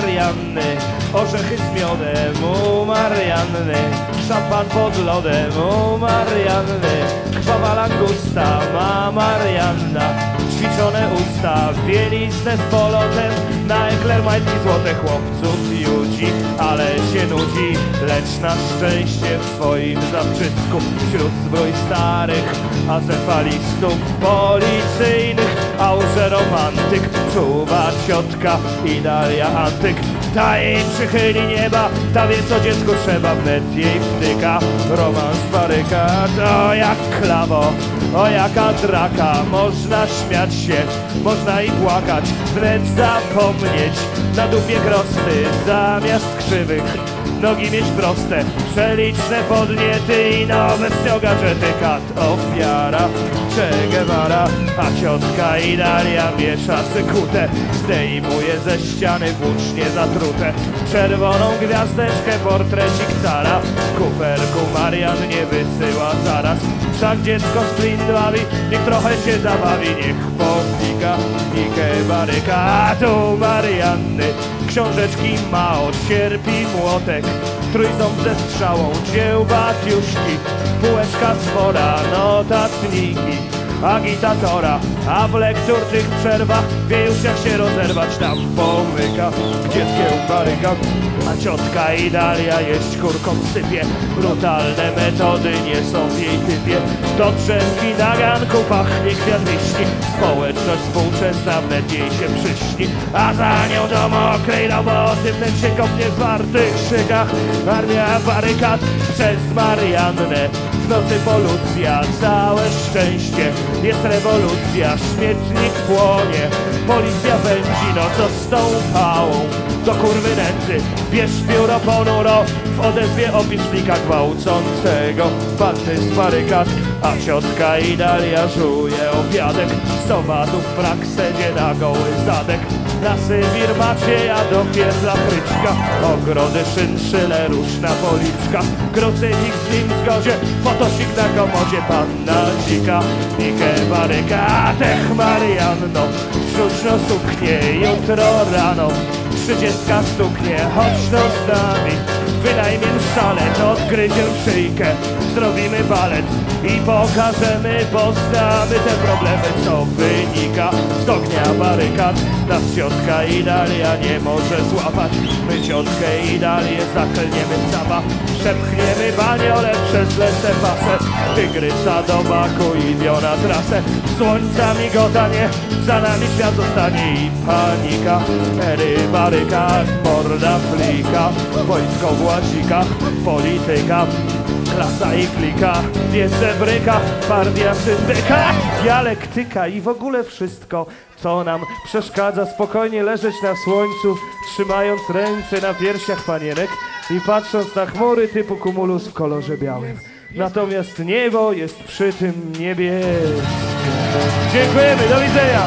Marianny, orzechy z miodem u Marianny, szampan pod lodem u Marianny, krwawa langusta ma Marianna, ćwiczone usta, bieliznę z polotem, na ekler majtki złote chłopców judzi, ale się nudzi, lecz na szczęście w swoim zaprzysku wśród zbrój starych azefalistów policyjnych, a łże romantyk czuwa ciotka i Daria Antyk. Ta jej przychyli nieba, ta wie co dziecku trzeba, wnet jej wtyka romans barykad. O jak klawo, o jaka draka, można śmiać się, można i płakać, wręcz zapomnieć. Na dupie krosty zamiast krzywych. Nogi mieć proste, przeliczne podniety i nowe gadżety Kat ofiara, Che Guevara A ciotka i Daria miesza cykutę Zdejmuje ze ściany włócznie zatrute. Czerwoną gwiazdeczkę, portrecik cara W kuferku Marian nie wysyła zaraz. Wszak dziecko splindławi, niech trochę się zabawi Niech powika i baryka. A tu Marianny Książeczki ma od sierpi młotek. Trójząb ze strzałą, dzieł batiuszki Półeczka swora, notatniki Agitatora, a w lekturnych przerwach Wie już jak się rozerwać tam pomyka. Dzieckiem baryka a ciotka i Dalia jeść kurką sypie. Brutalne metody nie są w jej typie. Do drzewki na ganku pachnie kwiat wiśni Społeczność współczesna wnet jej się przyśni. A za nią do mokrej roboty wnet się kopnie w zwartych szykach. Armia barykad przez Mariannę. W nocy polucja, całe szczęście Jest rewolucja, śmietnik płonie Policja pędzi, no co z tą pałą do kurwy nędzy Bierz pióro ponuro W odezwie opis plika gwałcącego. Panty z barykad A ciotka i Dalia żuje Sto watów brak sedzie na goły zadek. Na Sybir macie ja dopierdla fryczka Ogrody szynszyle, różna policzka. Krucyfik z nim zgodzie Fotosik na komodzie Panna dzika. Nike baryka Tech Marianno. Sztuczno suknie Jutro rano. Trzydziestka stuknie, chodź no z nami Wynajmiem szalet, odgryzię szyjkę Zrobimy balet i pokażemy Poznamy te problemy, co wynika Z ognia barykad Nas ciotka i Dalia nie może złapać. My ciotkę i Dalię zaklniemy zaba Przepchniemy baniole przez lesę pasę. Tygrysa do baku i wiona trasę. Słońca migotanie, za nami świat zostanie i panika. Ery barykad, morda flika. Wojsko w łazikach, polityka Klasa i klika, wiece w rykach, partia dialektyka i w ogóle wszystko, co nam przeszkadza spokojnie leżeć na słońcu, trzymając ręce na piersiach panienek i patrząc na chmury typu kumulus w kolorze białym. Natomiast niebo jest przy tym niebieskie. Dziękujemy, do widzenia!